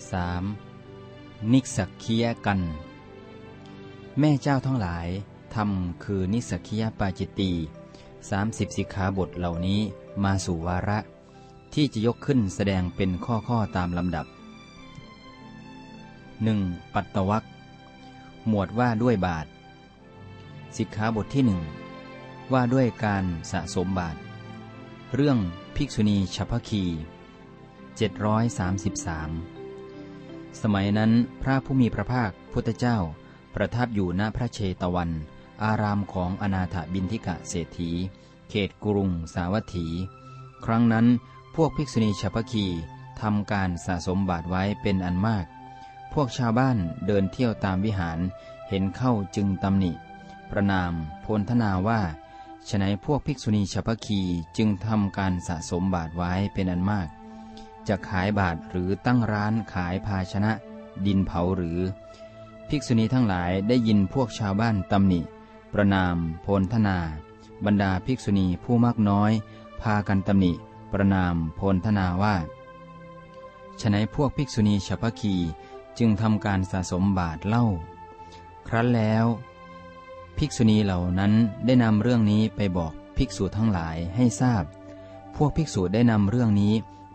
3. นิสักคียกัน แม่เจ้าทั้งหลายทำคือนิสักคียปาจิตตี30 สิกขาบทเหล่านี้มาสู่วาระ ที่จะยกขึ้นแสดงเป็นข้อข้อตามลำดับ 1. ปัตตวักหมวดว่าด้วยบาท สิกขาบทที่หนึ่งว่าด้วยการสะสมบาท เรื่องภิกษุณีฉัพคี 733 สมัยนั้นพระผู้มีพระภาคพุทธเจ้า ประทับอยู่ณพระเชตวัน อารามของอนาถบินทิกะเศรษฐี เขตกรุงสาวัตถี ครั้งนั้นพวกภิกษุณีฉัพคีทำการสะสมบาทไว้เป็นอันมาก พวกชาวบ้านเดินเที่ยวตามวิหารเห็นเข้าจึงตำหนิ ประนามโพลทนาว่าฉนัยพวกภิกษุณีฉัพคีจึงทำการสะสมบาทไว้เป็นอันมาก จะขายบาทหรือตั้งร้านขายภาชนะ ดินเผาหรือ ภิกษุณีทั้งหลายได้ยินพวกชาวบ้านตำหนิ ประนาม โพลทนา บรรดาภิกษุณีผู้มากน้อย พากันตำหนิ ประนาม โพลทนาว่าฉนัยพวกภิกษุณีฉัพคีจึงทำการสะสมบาทเล่า ครั้นแล้ว ภิกษุณีเหล่านั้นได้นำเรื่องนี้ไปบอกภิกษุทั้งหลายให้ทราบ พวกภิกษุได้นำเรื่องนี้